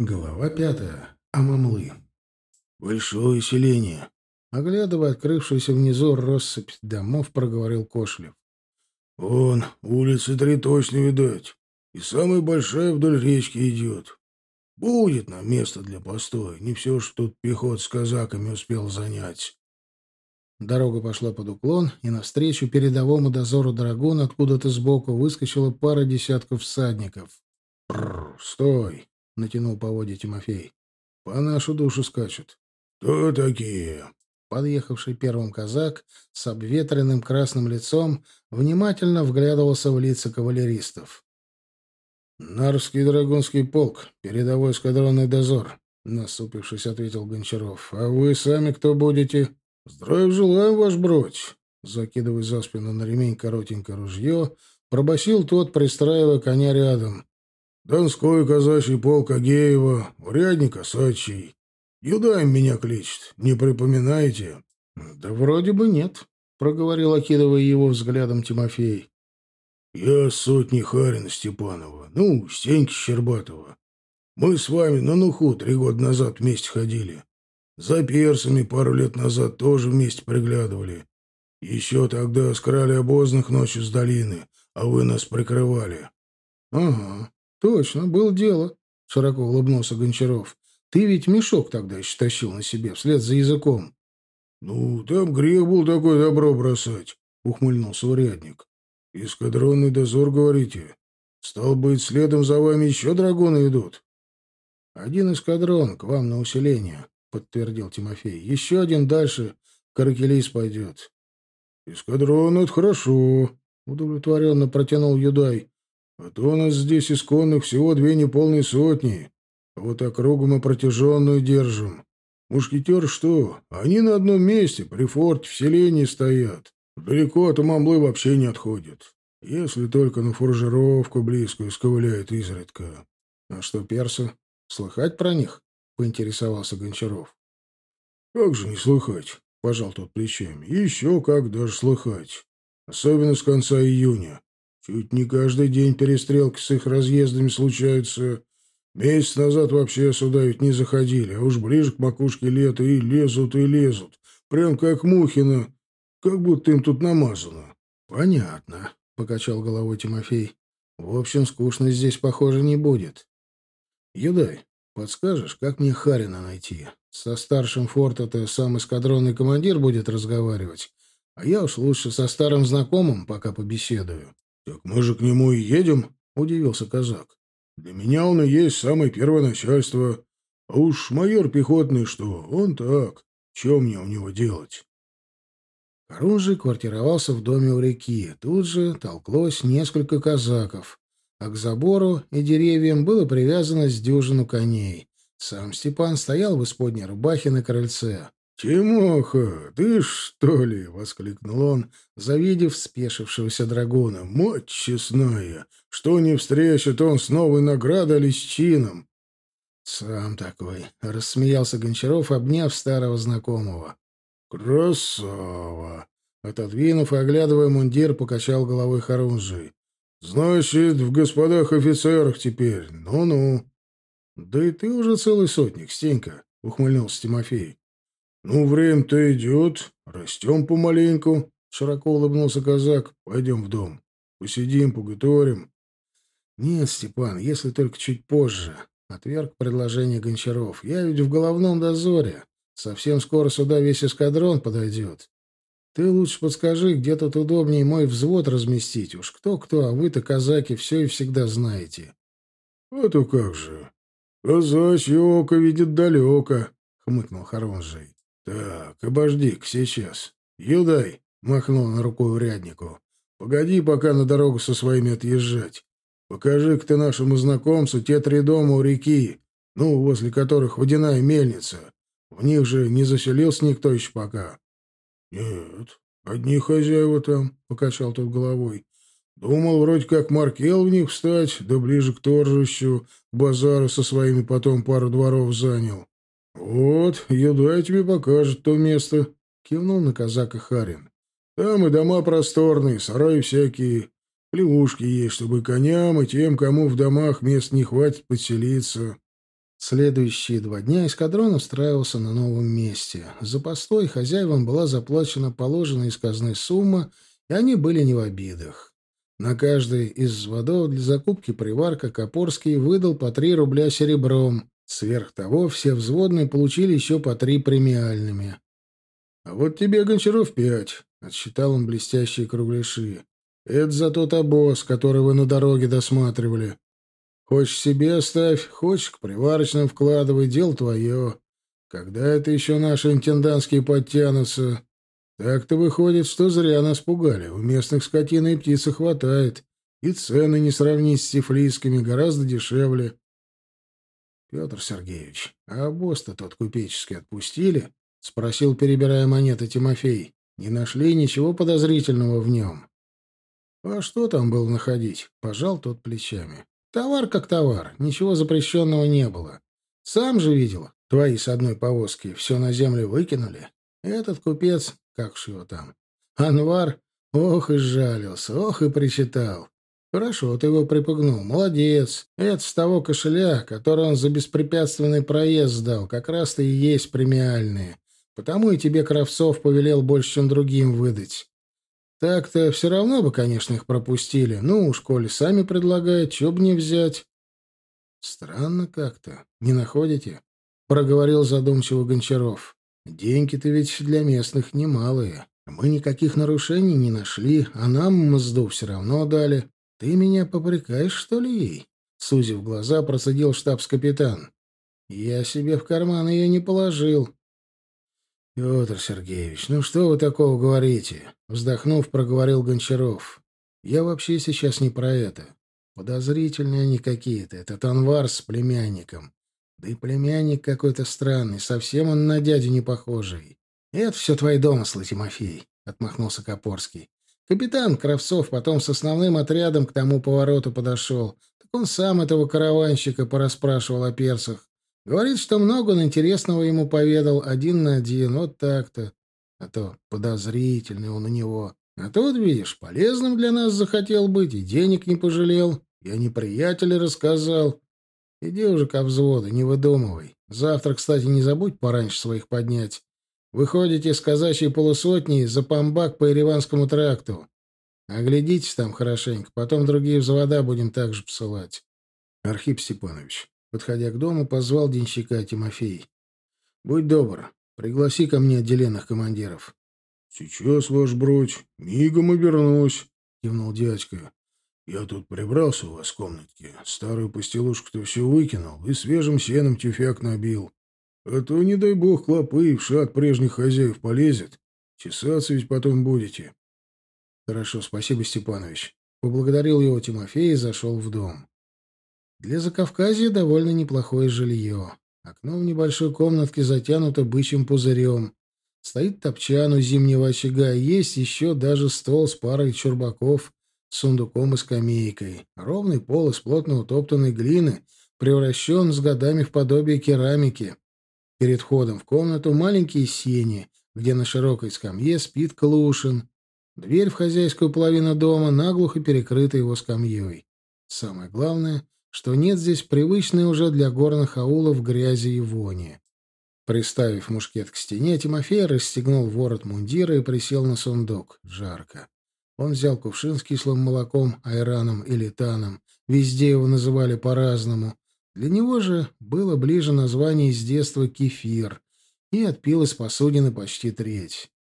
Глава пятая. Амамлы. Большое селение. Оглядывая открывшуюся внизу россыпь домов, проговорил Кошлев. «Вон, улицы три точно видать, и самая большая вдоль речки идет. Будет нам место для постоя, не все, что тут пехот с казаками успел занять». Дорога пошла под уклон, и навстречу передовому дозору драгун откуда-то сбоку выскочила пара десятков всадников. «Стой!» Натянул поводья Тимофей. По нашу душу скачут. Кто такие? Подъехавший первым казак с обветренным красным лицом внимательно вглядывался в лица кавалеристов. «Нарвский драгунский полк, передовой эскадронный дозор», — насупившись, ответил Гончаров. «А вы сами кто будете?» «Здравия желаю, ваш бродь!» Закидывая за спину на ремень коротенькое ружье, пробасил тот, пристраивая коня рядом. Донской казачий полк Агеева, урядник Осадчий. Юдаем меня кличет, не припоминаете? — Да вроде бы нет, — проговорил, окидывая его взглядом Тимофей. — Я сотни Харина Степанова, ну, Стеньки Щербатова. Мы с вами на Нуху три года назад вместе ходили. За персами пару лет назад тоже вместе приглядывали. Еще тогда скрали обозных ночью с долины, а вы нас прикрывали. — Ага, Точно, было дело, широко улыбнулся Гончаров. Ты ведь мешок тогда еще тащил на себе, вслед за языком. Ну, там грех был такой добро бросать, ухмыльнулся урядник. Эскадронный дозор, говорите? Стал быть, следом за вами еще драгоны идут? Один эскадрон к вам на усиление, подтвердил Тимофей. Еще один дальше Каракелис пойдет. Эскадрон — это хорошо, удовлетворенно протянул Юдай. А то у нас здесь исконных всего две неполные сотни, а вот округу мы протяженную держим. Мушкетеры что? Они на одном месте, при форте в селении стоят. Далеко от Мамлы вообще не отходят. Если только на фуржировку близкую сковыляют изредка. А что персы? Слыхать про них? Поинтересовался Гончаров. Как же не слыхать? Пожал тот плечами. Еще как даже слыхать. Особенно с конца июня. Чуть не каждый день перестрелки с их разъездами случаются. Месяц назад вообще сюда ведь не заходили, а уж ближе к макушке лета и лезут, и лезут. Прям как мухина, как будто им тут намазано. — Понятно, — покачал головой Тимофей. — В общем, скучно здесь, похоже, не будет. — Юдай, подскажешь, как мне Харина найти? Со старшим форта-то сам эскадронный командир будет разговаривать, а я уж лучше со старым знакомым пока побеседую. «Так мы же к нему и едем?» — удивился казак. «Для меня он и есть самое первое начальство. А уж майор пехотный что, он так. Чем мне у него делать?» Оружие квартировался в доме у реки. Тут же толклось несколько казаков, а к забору и деревьям было привязано с дюжину коней. Сам Степан стоял в исподней рубахе на крыльце. «Тимоха, ты что ли?» — воскликнул он, завидев спешившегося драгуна. «Мать честная! Что не встреча, то он с новой наградой или с чином!» «Сам такой!» — рассмеялся Гончаров, обняв старого знакомого. «Красава!» — отодвинув и оглядывая мундир, покачал головой Харунжий. «Значит, в господах офицерах теперь. Ну-ну». «Да и ты уже целый сотник, Стенька», — ухмыльнулся Тимофей. «Ну, время-то идет. Растем помаленьку», — широко улыбнулся казак. «Пойдем в дом. Посидим, поготовим». «Нет, Степан, если только чуть позже», — отверг предложение Гончаров. «Я ведь в головном дозоре. Совсем скоро сюда весь эскадрон подойдет. Ты лучше подскажи, где тут удобнее мой взвод разместить. Уж кто-кто, а вы-то, казаки, все и всегда знаете». «А то как же. Казачье око видит далеко», — хмыкнул Хорунжий. «Так, обожди-ка сейчас. Юдай!» — махнул на рукой уряднику. «Погоди пока на дорогу со своими отъезжать. Покажи-ка ты нашему знакомцу те три дома у реки, ну, возле которых водяная мельница. В них же не заселился никто еще пока». «Нет, одни хозяева там», — покачал тот головой. «Думал, вроде как Маркел в них встать, да ближе к торжищу, базару со своими потом пару дворов занял. «Вот, еда тебе покажет то место», — кивнул на казака Харин. «Там и дома просторные, сараи всякие, плевушки есть, чтобы коням и тем, кому в домах мест не хватит, подселиться». Следующие два дня эскадрон устраивался на новом месте. За постой хозяевам была заплачена положенная из казны сумма, и они были не в обидах. На каждый из взводов для закупки приварка Копорский выдал по три рубля серебром. Сверх того, все взводные получили еще по три премиальными. — А вот тебе, Гончаров, пять, — отсчитал он блестящие кругляши. — Это за тот обоз, который вы на дороге досматривали. Хочешь себе оставь, хочешь к приварочным вкладывай, дело твое. Когда это еще наши интендантские подтянутся? Так-то выходит, что зря нас пугали. У местных скотины и птицы хватает. И цены не сравнить с тифлийскими, гораздо дешевле. Петр Сергеевич, а босс-то тот купеческий отпустили? Спросил, перебирая монеты Тимофей. Не нашли ничего подозрительного в нем. А что там было находить? Пожал тот плечами. Товар как товар, ничего запрещенного не было. Сам же видел, твои с одной повозки все на землю выкинули. Этот купец как ж его там? Анвар? Ох и жалился, ох и причитал. Хорошо, ты его припугнул, молодец. Это с того кошеля, который он за беспрепятственный проезд сдал, как раз-то и есть премиальные. Потому и тебе Кравцов повелел больше, чем другим выдать. Так-то все равно бы, конечно, их пропустили. Ну, уж коли сами предлагают, чё бы не взять. Странно как-то, не находите? Проговорил задумчиво Гончаров. Деньги-то ведь для местных немалые. Мы никаких нарушений не нашли, а нам мзду все равно дали. Ты меня попрекаешь, что ли, ей? Сузив глаза, процедил штабс-капитан. Я себе в карман ее не положил. Петр Сергеевич, ну что вы такого говорите? Вздохнув, проговорил Гончаров. Я вообще сейчас не про это. Подозрительные они какие-то. Этот Анвар с племянником. Да и племянник какой-то странный, совсем он на дядю не похожий. Это все твои домыслы, Тимофей, — отмахнулся Копорский. Капитан Кравцов потом с основным отрядом к тому повороту подошел. Так он сам этого караванщика порасспрашивал о перцах. Говорит, что много он интересного ему поведал один на один, вот так-то. А то подозрительный он у него. А тот, видишь, полезным для нас захотел быть и денег не пожалел. Я не приятелю рассказал. Иди уже ко взводу, не выдумывай. Завтра, кстати, не забудь пораньше своих поднять. Выходите с казачьей полусотни за Памбак по Ереванскому тракту. Оглядитесь там хорошенько, потом другие взвода будем также посылать. Архип Степанович, подходя к дому, позвал денщика Тимофей. Будь добр, пригласи ко мне отделенных командиров. Сейчас, ваш бродь, мигом и вернусь, кивнул дядька. Я тут прибрался у вас в комнатке, старую постелушку-то все выкинул и свежим сеном тюфяк набил. А то, не дай бог, клопы в шаг прежних хозяев полезет. Чесаться ведь потом будете. Хорошо, спасибо, Степанович. Поблагодарил его Тимофей и зашел в дом. Для Закавказья довольно неплохое жилье. Окно в небольшой комнатке затянуто бычьим пузырем. Стоит топчан у зимнего очага, есть еще даже стол с парой чурбаков сундуком и скамейкой. Ровный пол из плотно утоптанной глины превращен с годами в подобие керамики. Перед входом в комнату маленькие сени, где на широкой скамье спит Клушин. Дверь в хозяйскую половину дома наглухо перекрыта его скамьей. Самое главное, что нет здесь привычной уже для горных аулов грязи и вони. Приставив мушкет к стене, Тимофей расстегнул ворот мундира и присел на сундук. Жарко. Он взял кувшин с кислым молоком, айраном или таном. Везде его называли по-разному. Для него же было ближе название из детства «кефир», и отпил из посудины почти треть.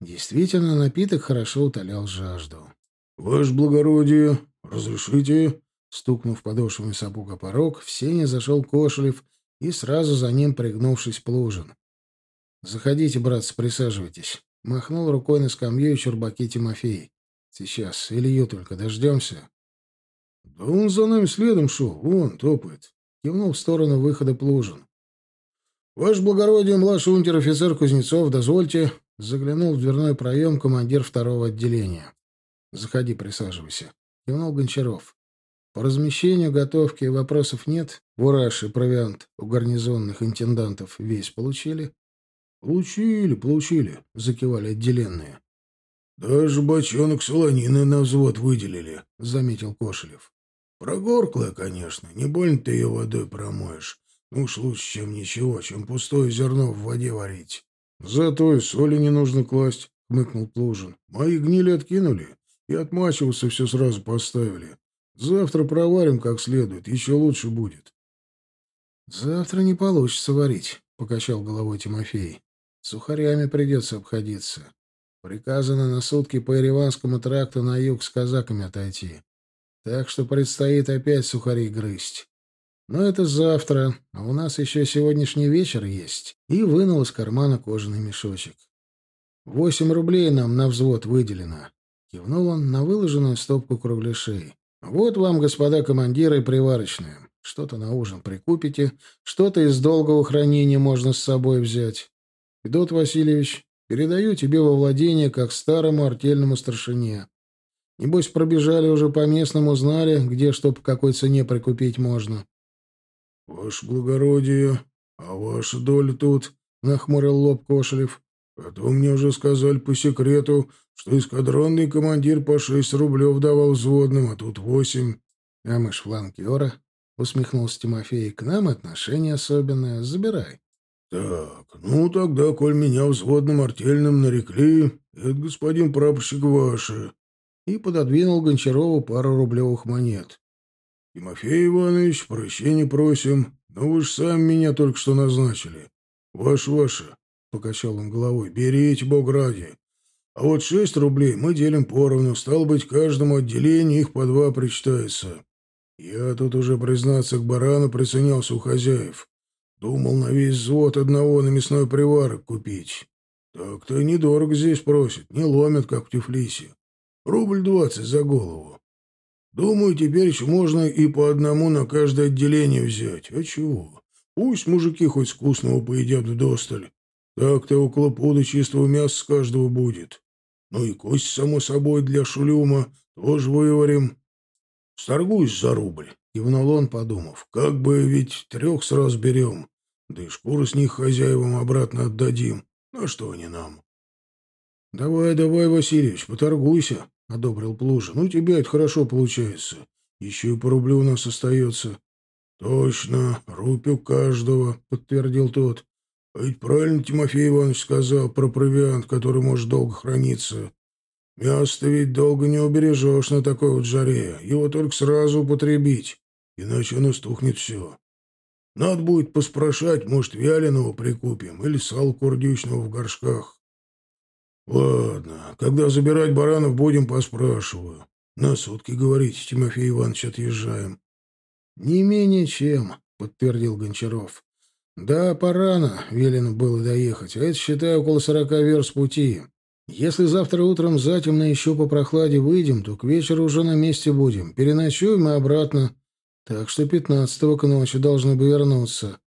Действительно, напиток хорошо утолял жажду. — Ваше благородие, разрешите? Стукнув подошвами сапог о порог, в сене зашел Кошелев и сразу за ним, пригнувшись, Плужин. — Заходите, братцы, присаживайтесь. Махнул рукой на скамью и чурбаки Тимофей. Сейчас Илью только дождемся. — Да он за нами следом шел, вон, топает. Кивнул в сторону выхода Плужин. — Ваше благородие, младший унтер-офицер Кузнецов, дозвольте. Заглянул в дверной проем командир второго отделения. — Заходи, присаживайся. Кивнул Гончаров. По размещению, готовке вопросов нет. Бураж и провиант у гарнизонных интендантов весь получили. — Получили, получили, — закивали отделенные. «Даже бочонок солонины на взвод выделили», — заметил Кошелев. «Прогорклая, конечно, не больно ты ее водой промоешь, Ну уж лучше, чем ничего, чем пустое зерно в воде варить. Зато и соли не нужно класть, — хмыкнул Плужин. Мои гнили откинули и отмачиваться все сразу поставили. Завтра проварим как следует, еще лучше будет. Завтра не получится варить, — покачал головой Тимофей. Сухарями придется обходиться. Приказано на сутки по Ереванскому тракту на юг с казаками отойти. Так что предстоит опять сухари грызть. Но это завтра, а у нас еще сегодняшний вечер есть. И вынул из кармана кожаный мешочек. Восемь рублей нам на взвод выделено. Кивнул он на выложенную стопку кругляшей. Вот вам, господа командиры, приварочные. Что-то на ужин прикупите, что-то из долгого хранения можно с собой взять. Федот Васильевич, передаю тебе во владение как старому артельному старшине. Небось, пробежали уже по местному, знали, где что по какой цене прикупить можно. — Ваше благородие, а ваша доля тут? — нахмурил лоб Кошелев. — А то мне уже сказали по секрету, что эскадронный командир по шесть рублев давал взводным, а тут восемь. — А мы ж фланкера, — усмехнулся Тимофей. — К нам отношение особенное. Забирай. — Так, ну тогда, коль меня взводным артельным нарекли, это господин прапорщик ваше. И пододвинул Гончарову пару рублевых монет. «Тимофей Иванович, прощения просим, но вы же сами меня только что назначили. Ваше-ваше», — покачал он головой, — «берите, Бог ради. А вот шесть рублей мы делим поровну, стало быть, каждому отделению их по два причитается. Я тут уже, признаться, к барану приценялся у хозяев. Думал на весь взвод одного на мясной приварок купить. Так-то недорого здесь просят, не ломят, как в Тифлисе. Рубль двадцать за голову. Думаю, теперь еще можно и по одному на каждое отделение взять. А чего? Пусть мужики хоть вкусного поедят вдосталь. Так-то около пуда чистого мяса с каждого будет. Ну и кость, само собой, для шулюма тоже выварим. Сторгуюсь за рубль, — кивнул он, подумав. Как бы ведь трех сразу берем, да и шкуру с них хозяевам обратно отдадим. На что они нам? — Давай, давай, Васильевич, поторгуйся, — одобрил Плужин. — Ну, тебя это хорошо получается. Еще и по рублю у нас остается. — Точно, рупию каждого, — подтвердил тот. — А ведь правильно Тимофей Иванович сказал про провиант, который может долго храниться. Мясо ведь долго не убережешь на такой вот жаре. Его только сразу употребить, иначе оно стухнет все. Надо будет поспрашать, может, вяленого прикупим или сал курдючного в горшках. Ладно, когда забирать баранов будем, поспрашиваю. На сутки, говорите, Тимофей Иванович, отъезжаем. Не менее чем, подтвердил Гончаров. Да, порано, велено было доехать, а это, считай, около сорока верст пути. Если завтра утром затемно еще по прохладе выйдем, то к вечеру уже на месте будем. Переночуем и обратно. Так что пятнадцатого к ночи должны бы вернуться.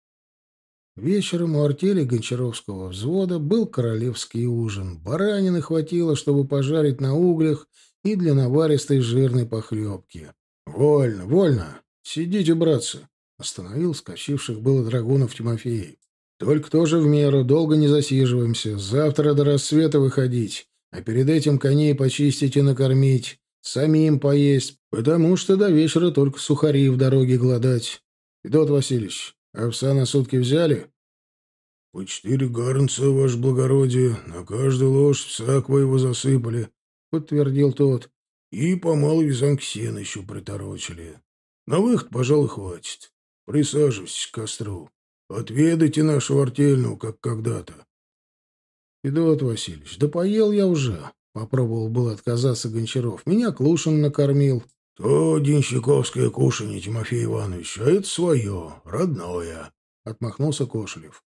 Вечером у артели Гончаровского взвода был королевский ужин. Баранины хватило, чтобы пожарить на углях и для наваристой жирной похлебки. «Вольно, вольно! Сидите, братцы!» — остановил скачивших было драгунов Тимофей. «Только тоже в меру, долго не засиживаемся. Завтра до рассвета выходить, а перед этим коней почистить и накормить, самим поесть, потому что до вечера только сухари в дороге гладать. Федот Васильевич, Овса на сутки взяли? — По четыре гарнца, ваше благородие, на каждую ложь всякого его засыпали, — подтвердил тот. — И по малый вязанке сена еще приторочили. На выход, пожалуй, хватит. Присаживайтесь к костру. Отведайте нашего артельного, как когда-то. — Федот Васильевич, да поел я уже. Попробовал было отказаться Гончаров. Меня Клушин накормил. — «То денщиковское кушанье, Тимофей Иванович, а это свое, родное», — отмахнулся Кошелев.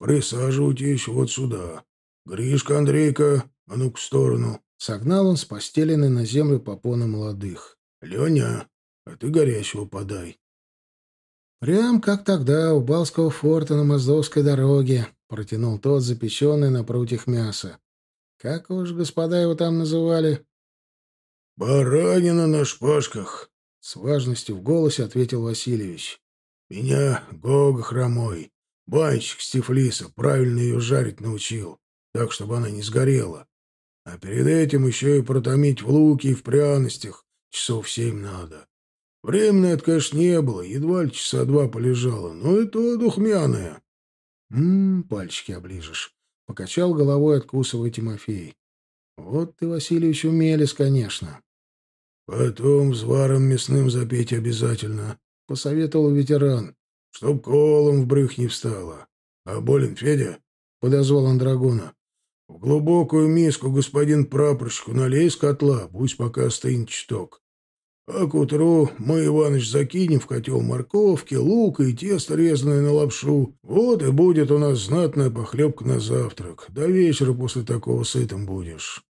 «Присаживайтесь вот сюда. Гришка, Андрейка, а ну-ка в сторону». Согнал он с постеленной на землю попоны молодых. «Леня, а ты горячего подай». «Прям как тогда у Балского форта на Моздовской дороге», — протянул тот запеченный на прутьях мясо. «Как уж господа его там называли?» «Баранина на шпажках», — с важностью в голосе ответил Васильевич. «Меня Гога хромой, банщик Стефлиса, правильно ее жарить научил, так, чтобы она не сгорела. А перед этим еще и протомить в луке и в пряностях часов семь надо. Временно это, конечно, не было, едва ли часа два полежало, но и то духмяное. Ммм, пальчики оближешь. Покачал головой, откусывая Тимофей. Вот ты, Васильевич, умелись, конечно. Потом взваром мясным запить обязательно, — посоветовал ветеран. Чтоб колом в брюх не встало. А болен Федя? — подозвал Андрагона. В глубокую миску господин прапорщику налей с котла, пусть пока остынет чуток. А к утру мы, Иваныч, закинем в котел морковки, лука и тесто резаное на лапшу. Вот и будет у нас знатная похлебка на завтрак. До вечера после такого сытым будешь.